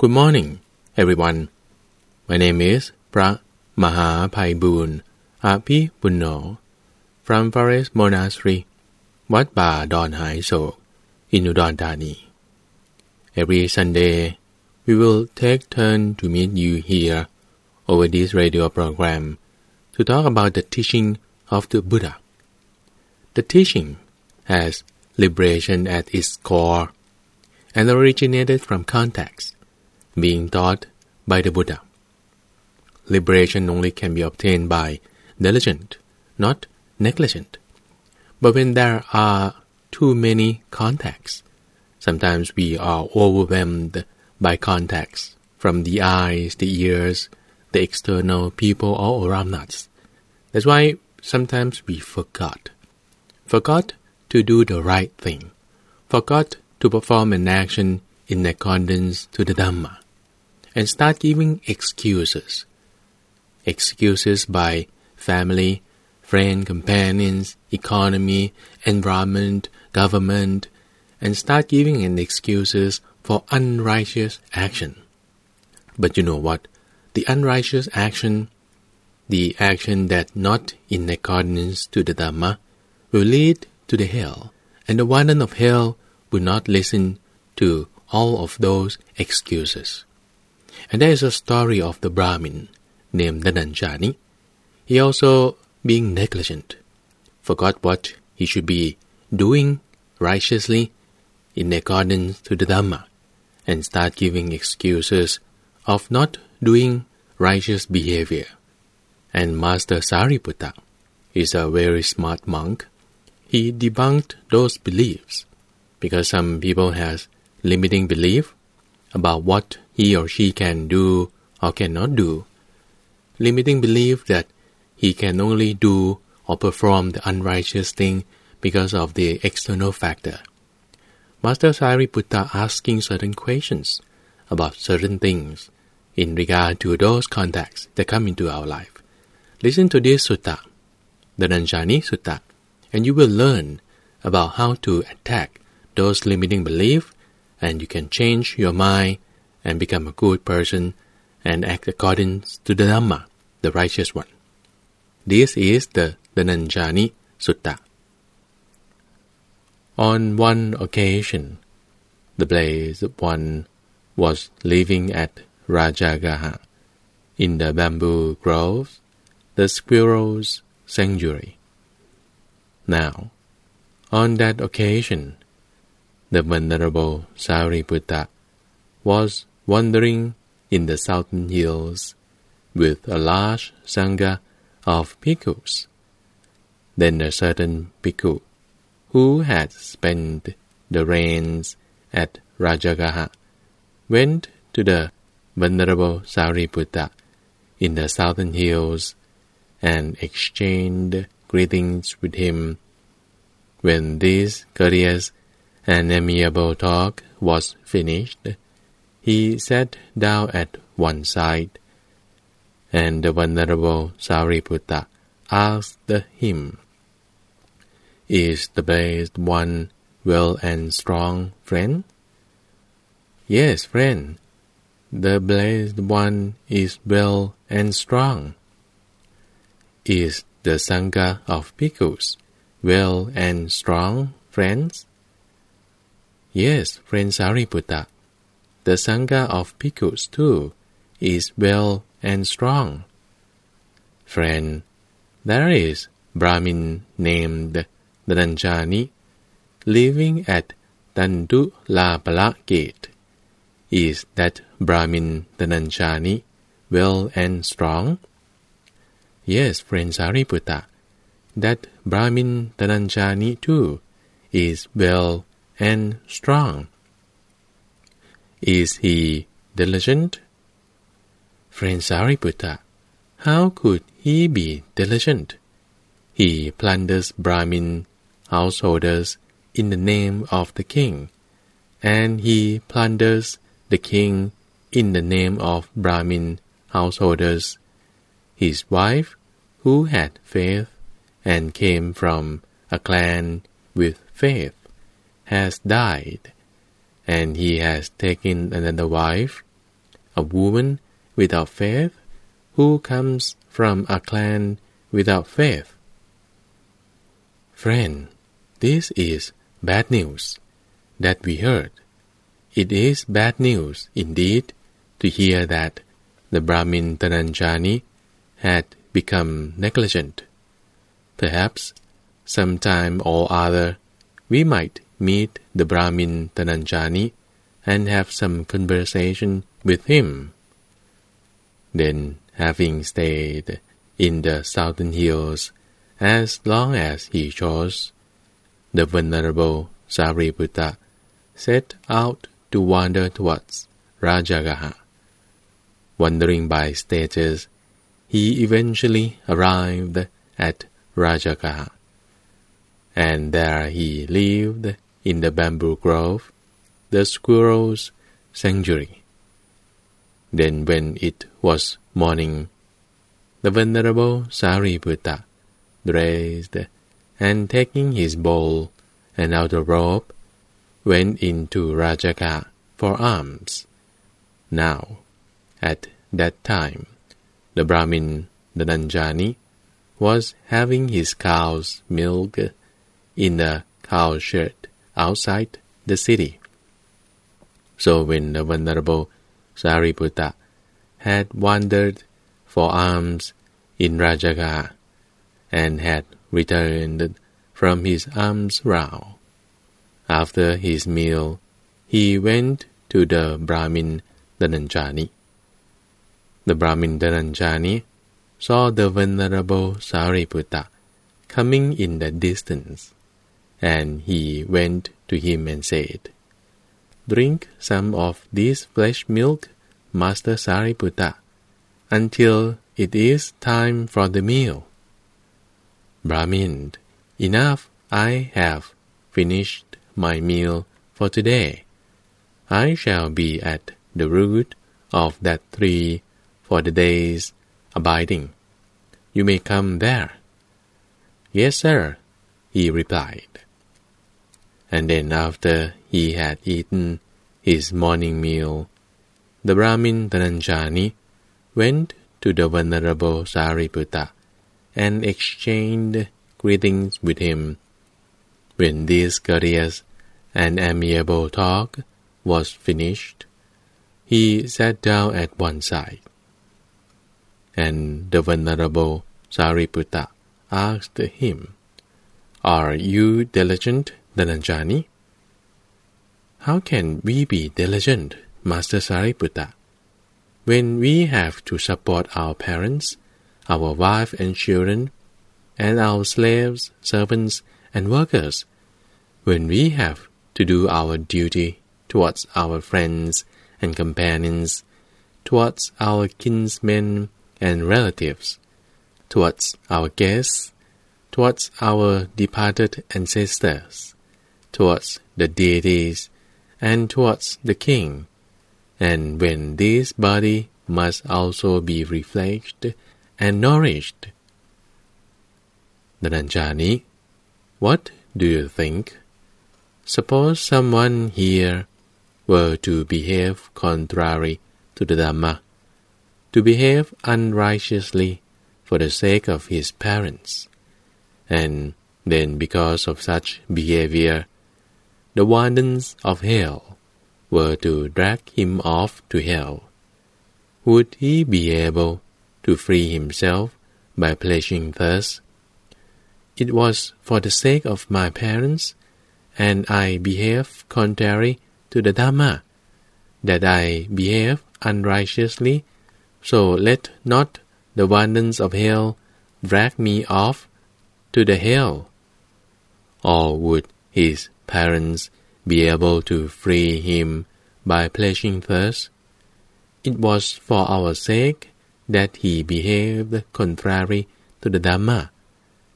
Good morning everyone My name is พระมหาภัยบูรณ์อาภิบุญโญ from Forest Monastery วัดป่าดอนหายโศก in Udon Thani Every Sunday we will take turn to meet you here over this radio program to talk about the teaching of the Buddha. The teaching has liberation at its core and originated from context being taught by the Buddha. Liberation only can be obtained by diligent, not negligent. But when there are too many contacts, sometimes we are overwhelmed by contacts from the eyes, the ears, the external people all around us. That's why sometimes we forgot. Forgot to do the right thing. Forgot to perform an action in accordance to the Dhamma. And start giving excuses. Excuses by family, friend, companions, economy, environment, government, and start giving an excuses for unrighteous action. But you know what? The unrighteous action, the action that not in accordance to the Dhamma, will lead to the hell, and the warden of hell will not listen to all of those excuses. And there is a story of the Brahmin named Dhananjani. He also, being negligent, forgot what he should be doing righteously in accordance to the Dhamma, and start giving excuses of not doing righteous behavior. And Master Sariputta is a very smart monk. He debunked those beliefs because some people has limiting belief about what he or she can do or cannot do. Limiting belief that he can only do or perform the unrighteous thing because of the external factor. Master Sariputta asking certain questions about certain things in regard to those contacts that come into our life. Listen to this sutta, Dhananjani Sutta, and you will learn about how to attack those limiting beliefs and you can change your mind and become a good person and act according to the Dhamma, the righteous one. This is the Dhananjani Sutta. On one occasion, the blessed one was living at Rajagaha in the bamboo groves, the squirrel's sanctuary. Now, on that occasion, the venerable Sariputta was wandering in the southern hills with a large sangha of bhikkhus. Then a certain bhikkhu, who had spent the rains at Rajagaha, went to the venerable Sariputta in the southern hills and exchanged greetings with him. When this courteous and amiable talk was finished, he sat down at one side, and the venerable Sariputta asked him, "Is the blessed one well and strong, friend?" "Yes, friend, the blessed one is well and strong." "Is the sangha of bhikkhus well and strong, friends?" "Yes, friend Sariputta." The sangha of bhikkhus too is well and strong. Friend, there is Brahmin named Dhananjani living at Tandu Lapala gate. Is that Brahmin Dhananjani well and strong? Yes, friend Sariputta, that Brahmin Dhananjani too is well and strong. Is he diligent? Friend Sariputta, how could he be diligent? He plunders Brahmin householders in the name of the king, and he plunders the king in the name of Brahmin householders. His wife, who had faith and came from a clan with faith, has died and he has taken another wife a woman without faith who comes from a clan without faith? Friend, this is bad news that we heard. It is bad news indeed to hear that the Brahmin Dhananjani had become negligent. Perhaps sometime or other we might meet the Brahmin Dhananjani and have some conversation with him. Then, having stayed in the southern hills as long as he chose, the venerable Sariputta set out to wander towards Rajagaha. Wandering by stages, he eventually arrived at Rajagaha, and there he lived in the bamboo grove, the squirrel's sanctuary. Then, when it was morning, the venerable Sariputta dressed and taking his bowl and outer robe, went into Rajagaha for alms. Now, at that time, the Brahmin Dhananjani was having his cow's milk in a cowshed outside the city. So when the venerable Sariputta had wandered for alms in Rajagaha and had returned from his alms round, after his meal he went to the Brahmin Dhananjani. The Brahmin Dhananjani saw the venerable Sariputta coming in the distance, and he went to him and said, Drink some of this flesh milk, Master Sariputta, until it is time for the meal. Brahmin, enough I have finished my meal for today. I shall be at the root of that tree for the days abiding. You may come there. Yes, sir, he replied. And then after he had eaten his morning meal, the Brahmin Dhananjani went to the venerable Sariputta and exchanged greetings with him. When this courteous and amiable talk was finished, he sat down at one side and the venerable Sariputta asked him, Are you diligent, Dhananjani? How can we be diligent, Master Sariputta, when we have to support our parents, our wife and children, and our slaves, servants, and workers, when we have to do our duty towards our friends and companions, towards our kinsmen and relatives, towards our guests, towards our departed ancestors, towards the deities, and towards the king, and when this body must also be refreshed and nourished. Dhananjani, what do you think? Suppose someone here were to behave contrary to the Dhamma to behave unrighteously for the sake of his parents, and then because of such behavior, the wardens of hell were to drag him off to hell. Would he be able to free himself by pledging thus? It was for the sake of my parents, and I behave contrary to the Dhamma, that I behave unrighteously so let not the wardens of hell drag me off to the hell. Or would his parents be able to free him by pledging thus? It was for our sake that he behaved contrary to the Dhamma,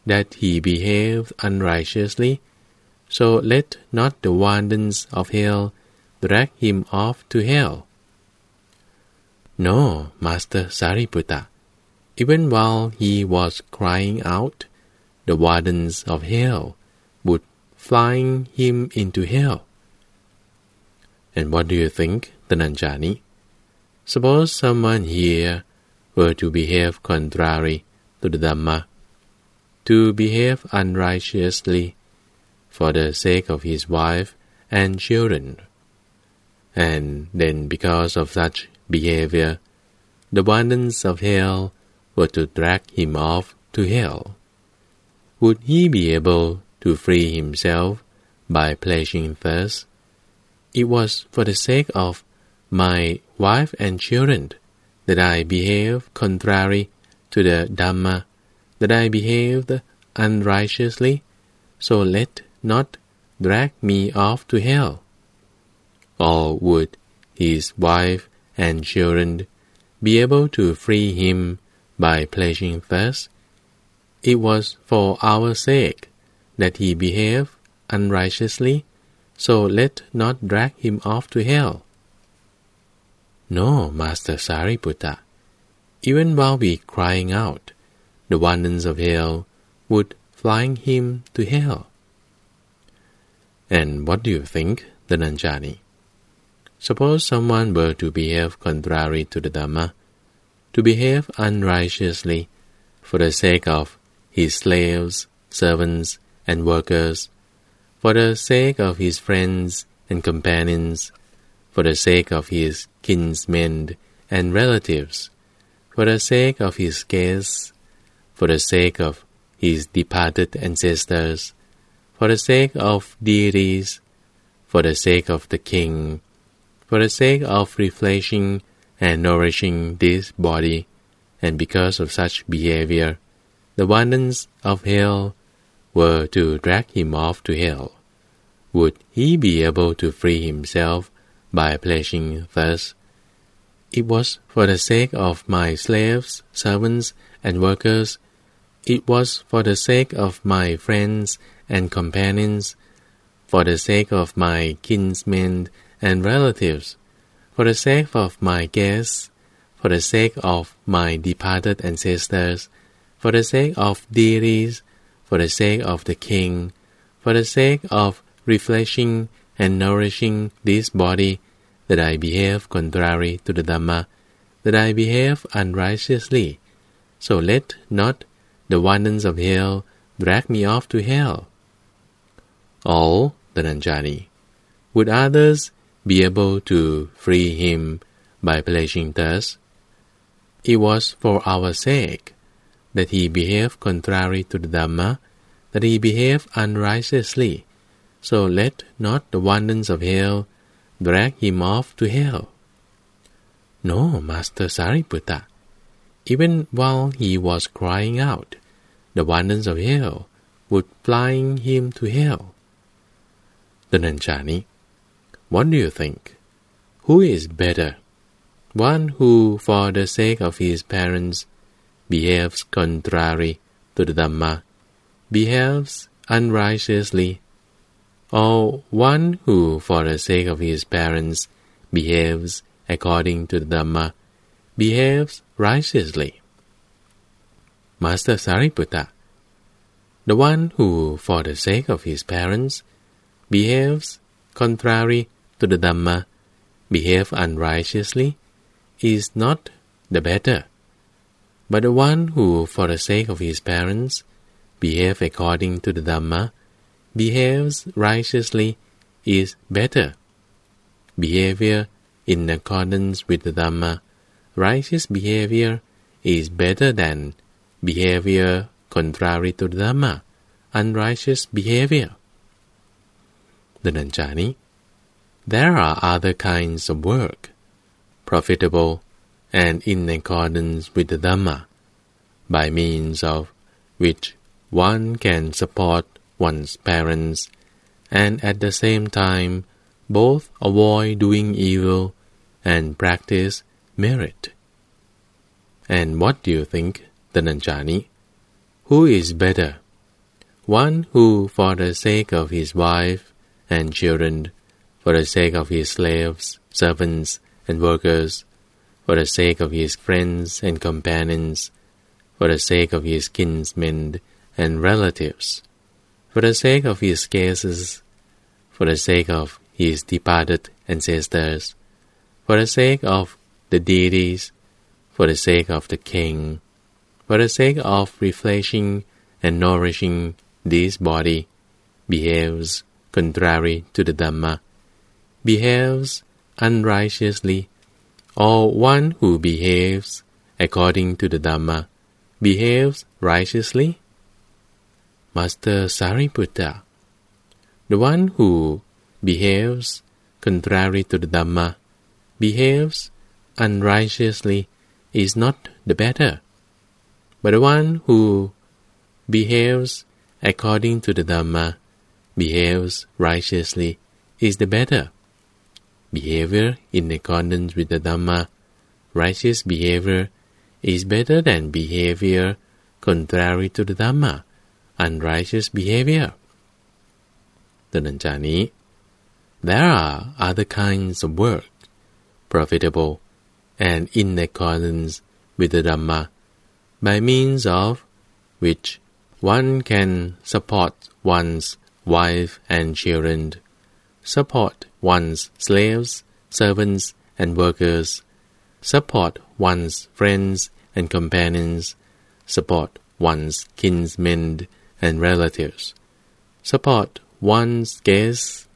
that he behaved unrighteously, so let not the wardens of hell drag him off to hell. No, Master Sariputta. Even while he was crying out, the wardens of hell flying him into hell. And what do you think, the Dhananjani? Suppose someone here were to behave contrary to the Dhamma, to behave unrighteously for the sake of his wife and children, and then because of such behavior, the wardens of hell were to drag him off to hell. Would he be able to free himself by pledging thus? It was for the sake of my wife and children that I behaved contrary to the Dhamma, that I behaved unrighteously, so let not drag me off to hell. Or would his wife and children be able to free him by pledging thus? It was for our sake that he behave unrighteously, so let not drag him off to hell. No, Master Sariputta. Even while we crying out, the wardens of hell would flying him to hell. And what do you think, the Dhananjani? Suppose someone were to behave contrary to the Dhamma, to behave unrighteously for the sake of his slaves, servants, and workers, for the sake of his friends and companions, for the sake of his kinsmen and relatives, for the sake of his guests, for the sake of his departed ancestors, for the sake of deities, for the sake of the king, for the sake of refreshing and nourishing this body, and because of such behavior, the wardens of hell were to drag him off to hell. Would he be able to free himself by pledging thus, It was for the sake of my slaves, servants, and workers, it was for the sake of my friends and companions, for the sake of my kinsmen and relatives, for the sake of my guests, for the sake of my departed ancestors, for the sake of deities, for the sake of the king, for the sake of refreshing and nourishing this body, that I behave contrary to the Dhamma, that I behave unrighteously. So let not the wardens of hell drag me off to hell. All, the Dhananjani, would others be able to free him by pledging thus? It was for our sake that he behaved contrary to the Dhamma, that he behaved unrighteously, so let not the wardens of hell drag him off to hell. No, Master Sariputta. Even while he was crying out, the wardens of hell would flying him to hell. Dhananjani, what do you think? Who is better? One who, for the sake of his parents, behaves contrary to the Dhamma, behaves unrighteously or one who, for the sake of his parents, behaves according to the Dhamma, behaves righteously. Master Sariputta, the one who, for the sake of his parents, behaves contrary to the Dhamma, behave unrighteously, is not the better, but the one who, for the sake of his parents, behave according to the Dhamma, behaves righteously is better. Behavior in accordance with the Dhamma, righteous behavior is better than behavior contrary to the Dhamma, unrighteous behavior. Dhananjani, there are other kinds of work, profitable and in accordance with the Dhamma, by means of which one can support one's parents, and at the same time both avoid doing evil and practice merit. And what do you think, the Dhananjani? Who is better? One who, for the sake of his wife and children, for the sake of his slaves, servants, and workers, for the sake of his friends and companions, for the sake of his kinsmen and relatives, for the sake of his cases, for the sake of his departed ancestors, for the sake of the deities, for the sake of the king, for the sake of refreshing and nourishing this body, behaves contrary to the Dhamma, behaves unrighteously, or one who behaves according to the Dhamma behaves righteously? Master Sariputta, the one who behaves contrary to the Dhamma, behaves unrighteously is not the better, but the one who behaves according to the Dhamma, behaves righteously is the better Behavior in accordance with the Dhamma, righteous behavior is better than behavior contrary to the Dhamma, unrighteous behavior. ดังนั้นจากนี้ there are other kinds of work profitable and in accordance with the Dhamma by means of which one can support one's wife and children, support one's slaves, servants, and workers, support one's friends and companions, support one's kinsmen and relatives, support one's guests,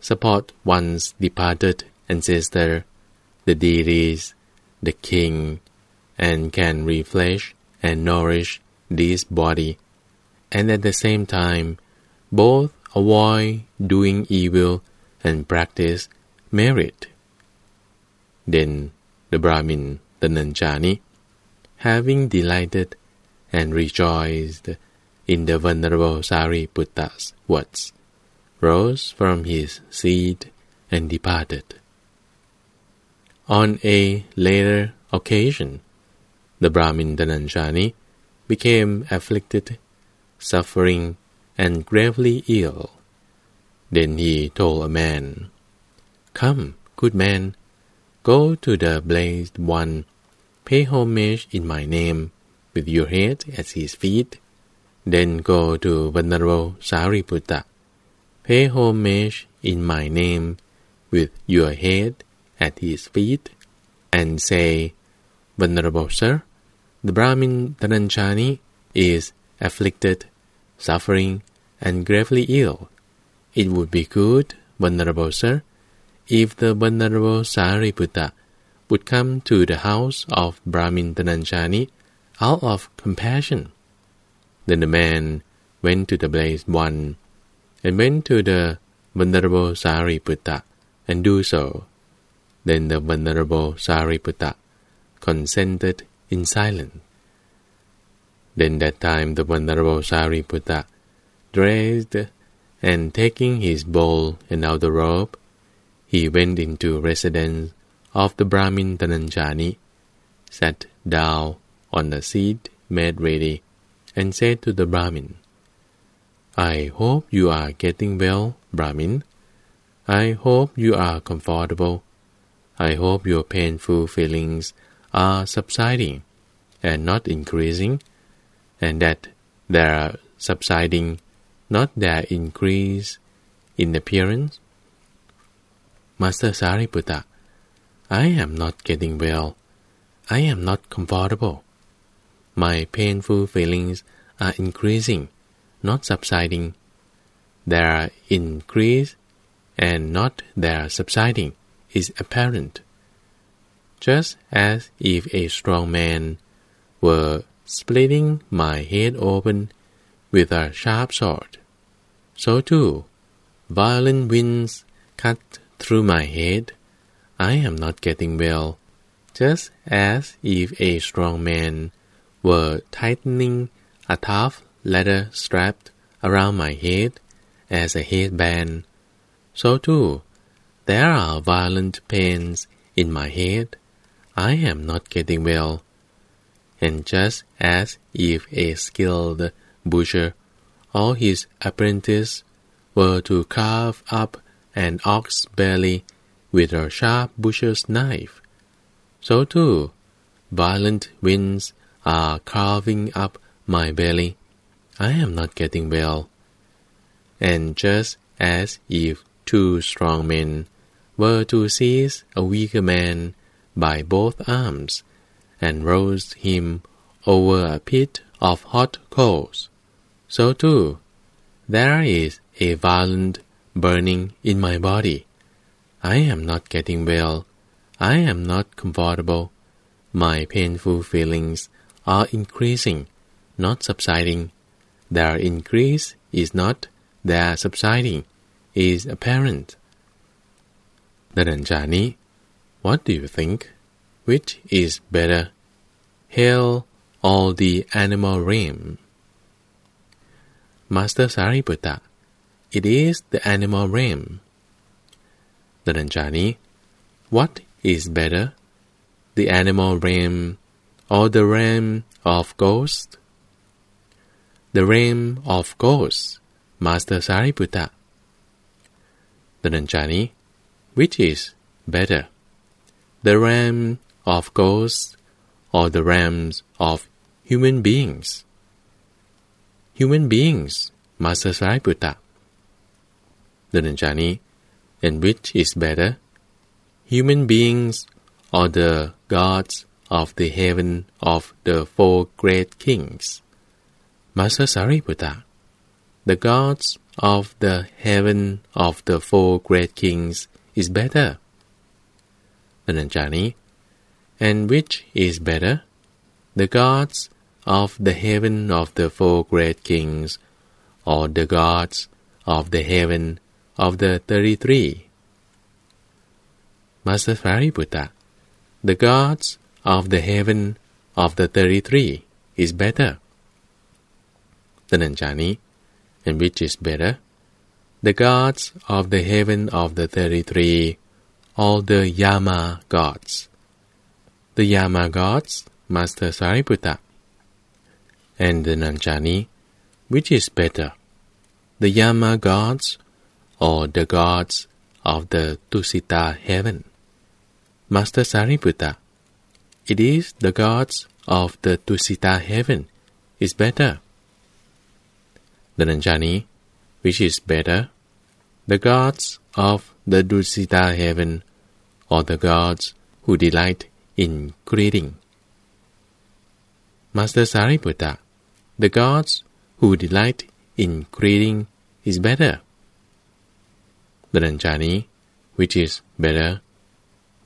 support one's departed ancestor, the deities, the king, and can refresh and nourish this body, and at the same time both avoid doing evil and practice merit. Then the Brahmin, Dhananjani, having delighted and rejoiced in the venerable Sariputta's words, rose from his seat and departed. On a later occasion, the Brahmin Dhananjani became afflicted, suffering, and gravely ill. Then he told a man, Come, good man, go to the blessed one, pay homage in my name, with your head at his feet. Then go to Venerable Sariputta, pay homage in my name, with your head at his feet, and say, Venerable Sir, the Brahmin Dhananjani is afflicted, suffering, and gravely ill. It would be good, Venerable Sir, if the Venerable Sariputta would come to the house of Brahmin Dhananjani out of compassion. Then the man went to the blessed one, and went to the Venerable Sariputta, and do so. Then the Venerable Sariputta consented in silence. Then that time the Venerable Sariputta dressed, and taking his bowl and outer robe, he went into residence of the Brahmin Dhananjani, sat down on a seat made ready, and said to the Brahmin, I hope you are getting well, Brahmin. I hope you are comfortable. I hope your painful feelings are subsiding and not increasing, and that they are subsiding, not their increase in appearance. Master Sariputta, I am not getting well. I am not comfortable. My painful feelings are increasing, not subsiding. Their increase and not their subsiding is apparent. Just as if a strong man were splitting my head open with a sharp sword, so too, violent winds cut through my head. I am not getting well, just as if a strong man were tightening a tough leather strap around my head as a headband. So too, there are violent pains in my head. I am not getting well. And just as if a skilled butcher or his apprentices were to carve up an ox belly with a sharp butcher's knife, so too, violent winds are carving up my belly. I am not getting well. And just as if two strong men were to seize a weaker man by both arms and roast him over a pit of hot coals. So too, there is a violent burning in my body. I am not getting well. I am not comfortable. My painful feelings are increasing, not subsiding. Their increase is not their subsiding, is apparent. Dhananjani, what do you think? Which is better, hell or the animal realm? Master Sariputta, it is the animal realm. Dhananjani, what is better, the animal realm or the realm of ghosts? The realm of ghosts, Master Sariputta. Dhananjani, which is better, the realm of ghosts or the realms of human beings? Human beings, Master Sariputta. Dhananjani, and which is better, human beings or the gods of the heaven of the four great kings? Master Sariputta, the gods of the heaven of the four great kings is better. Dhananjani, and which is better, the gods of the heaven of the four great kings, or the gods of the heaven of the thirty-three? Master Sariputta, the gods of the heaven of the thirty-three is better. Dhananjani, and which is better, the gods of the heaven of the thirty-three, all the Yama gods. The Yama gods, Master Sariputta, and Dhananjani, which is better, the Yama gods or the gods of the Tusita heaven? Master Sariputta, it is the gods of the Tusita heaven is better. Dhananjani, which is better, the gods of the Tusita heaven, or the gods who delight in creating. Master Sariputta, the gods who delight in creating is better. Dhananjani, which is better,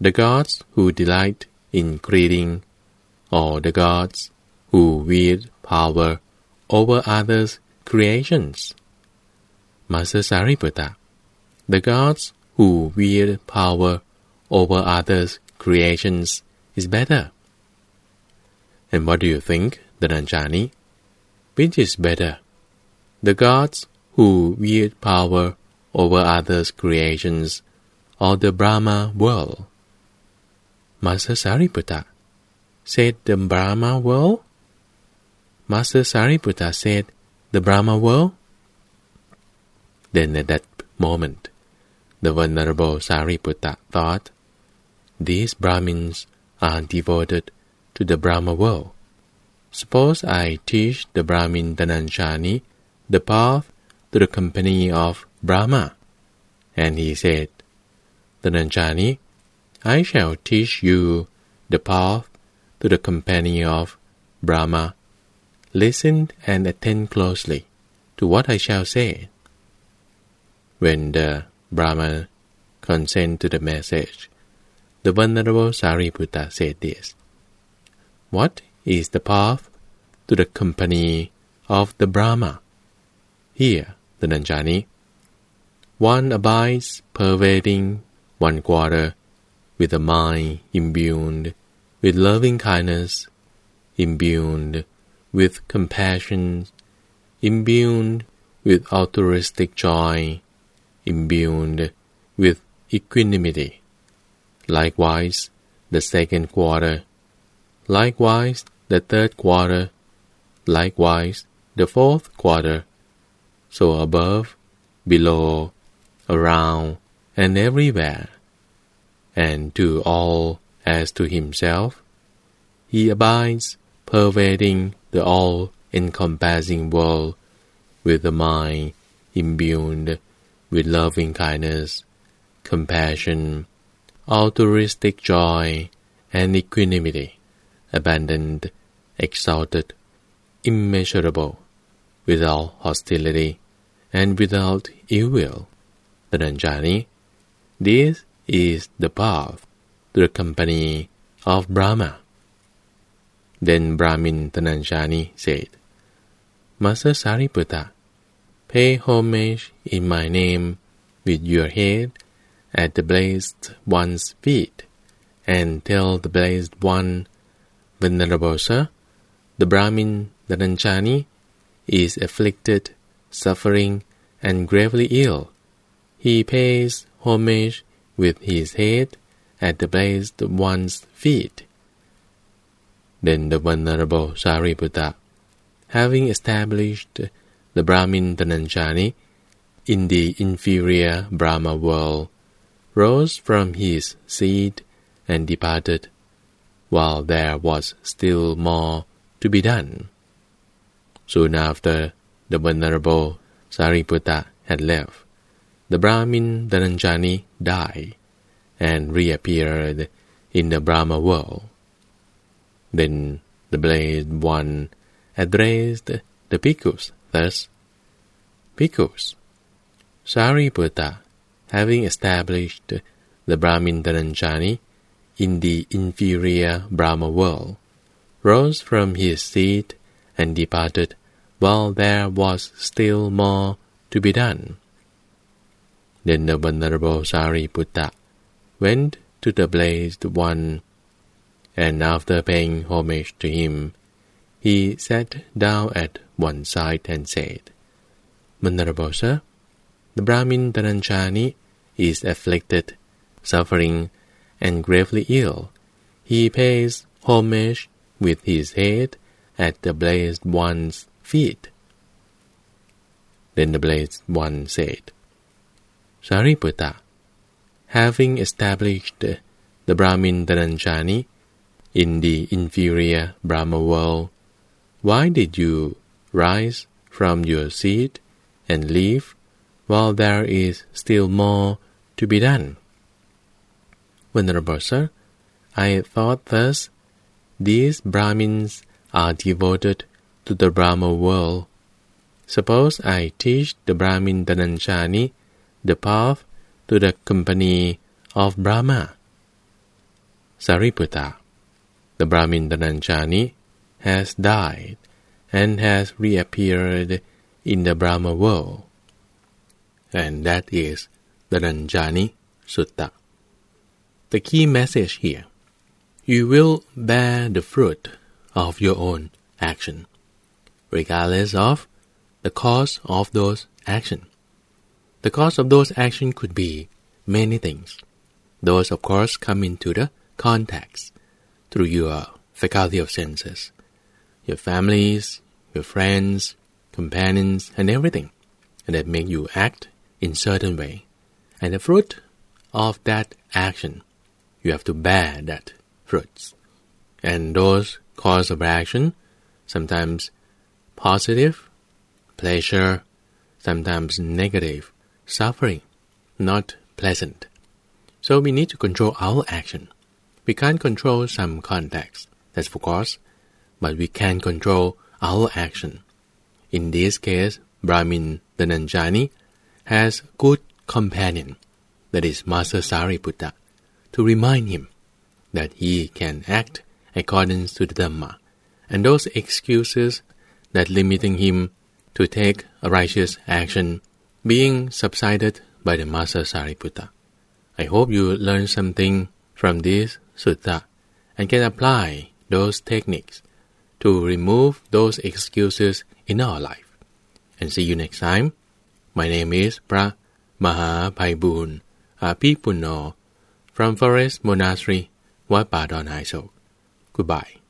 the gods who delight in creating, or the gods who wield power over others' creations. Master Sariputta, the gods who wield power over others' creations is better. And what do you think, the Dhananjani? Which is better, the gods who wield power over others' creations, or the Brahma world? Master Sariputta said the Brahma world. Master Sariputta said the Brahma world. Then at that moment, the venerable Sariputta thought, these Brahmins are devoted to the Brahma world. Suppose I teach the Brahmin Dhananjani the path to the company of Brahma. And he said, Dhananjani, I shall teach you the path to the company of Brahma. Listen and attend closely to what I shall say. When the Brahma consent to the message, the Venerable Sariputta said this. What is the path to the company of the Brahma? Here, Dhananjani. One abides pervading one quarter with a mind imbued with loving kindness, imbued with compassion, imbued with altruistic joy, imbued with equanimity. Likewise, the second quarter, likewise the third quarter, likewise the fourth quarter, so above, below, around, and everywhere and to all as to himself. He abides, pervading the all-encompassing world with a mind imbued with loving kindness, compassion, altruistic joy, and equanimity, abandoned, exalted, immeasurable, without hostility, and without ill will. Dhananjani, this is the path to the company of Brahma. Then Brahmin Dhananjani said, Master Sariputta, pay homage in my name with your head at the blessed one's feet, and tell the blessed one, Venerable the Brahmin Dhananjani is afflicted, suffering, and gravely ill. He pays homage with his head at the blessed one's feet. Then the Venerable Sariputta, having established the Brahmin Dhananjani in the inferior Brahma world, rose from his seat and departed, while there was still more to be done. Soon after the Venerable Sariputta had left, the Brahmin Dhananjani died and reappeared in the Brahma world. Then the blessed one addressed the bhikkhus thus: Bhikkhus, Sariputta, having established the Brahmin Dhananjani in the inferior Brahma world, rose from his seat and departed while there was still more to be done. Then the Venerable Sariputta went to the blessed one, and after paying homage to him, he sat down at one side and said, Venerable Sir, the Brahmin Dhananjani is afflicted, suffering, and gravely ill. He pays homage with his head at the blessed one's feet. Then the blessed one said, Sariputta, having established the Brahmin Dhananjani in the inferior Brahma world, why did you rise from your seat and leave while there is still more to be done? Venerable Sir, I thought thus, these Brahmins are devoted to the Brahma world. Suppose I teach the Brahmin Dhananjani the path to the company of Brahma. Sariputta, the Brahmin Dhananjani has died and has reappeared in the Brahma world. And that is Dhananjani Sutta. The key message here you will bear the fruit of your own action, regardless of the cause of those actions. The cause of those actions could be many things. Those, of course, come into the context through your faculty of senses, your families, your friends, companions, and everything, and that make you act in certain way. And the fruit of that action, you have to bear that fruits. And those cause of action, sometimes positive, pleasure, sometimes negative, suffering, not pleasant. So we need to control our action. We can't control some context, that's of course, but we can control our action. In this case, Brahmin Dhananjani has good companion, that is Master Sariputta, to remind him that he can act according to the Dhamma, and those excuses that limiting him to take a righteous action being subsided by the Master Sariputta. I hope you learn something from this sutta and can apply those techniques to remove those excuses in our life. And see you next time. My name is Pra Mahapaibun Apipuno from Forest Monastery, Wat Padon High Sok. Goodbye.